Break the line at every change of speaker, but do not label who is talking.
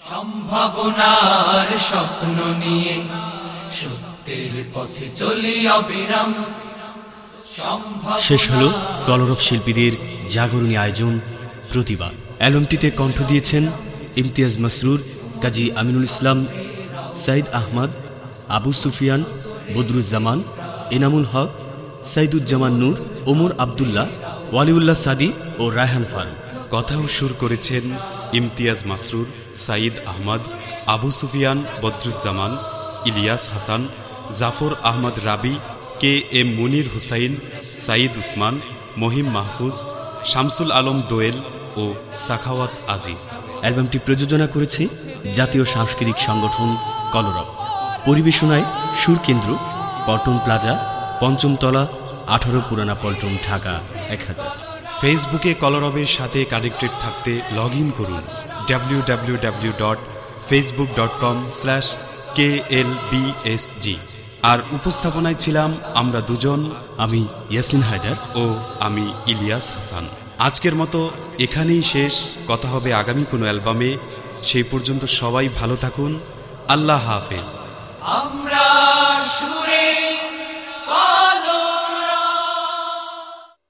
সম্ভাবনার স্বপ্ন নিয়ে সত্যের পথে চলি অবিরাম।
শেষ হলো কলরব শিল্পীদের জাগরণী আয়োজন প্রতিভা অ্যালমটিতে কণ্ঠ দিয়েছেন ইমতিয়াজ মাসরুর, কাজী আমিনুল ইসলাম, সাইদ আহমদ, আবু সুফিয়ান, বদরুজ্জামান, এনামুল হক, সাইদুজ্জামান নূর, ওমর আবদুল্লাহ ওয়ালিউল্লাহ সাদি ও রায়হান ফারুক।
কথা ও সুর করেছেন ইমতিয়াজ মাসরুর, সাঈদ আহমদ, আবু সুফিয়ান বদরুজ্জামান, ইলিয়াস হাসান, জাফর আহমদ রাবি, কে এম মুনির হুসাইন, সাঈদ উসমান, মহিম মাহফুজ, শামসুল আলম দোয়েল ও সাখাওয়াত আজিজ।
অ্যালবামটি প্রযোজনা করেছে জাতীয় সাংস্কৃতিক সংগঠন কলরব। পরিবেশনায় সুরকেন্দ্র, পল্টন প্লাজা, পঞ্চমতলা, আঠারো পুরানা পল্টন, ঢাকা। এক হাজার।
ফেসবুকে কলরবের সাথে কানেক্টেড থাকতে লগ ইন করুন। W W W dot Facebook dot com slash K L BSG আর উপস্থাপনায় ছিলাম আমরা দুজন,
আমি ইয়াসিন হায়দার
ও আমি ইলিয়াস হাসান। আজকের মতো এখানেই শেষ। কথা হবে আগামী কোনো অ্যালবামে। সেই পর্যন্ত সবাই ভালো থাকুন। আল্লাহ হাফেজ।
আমরা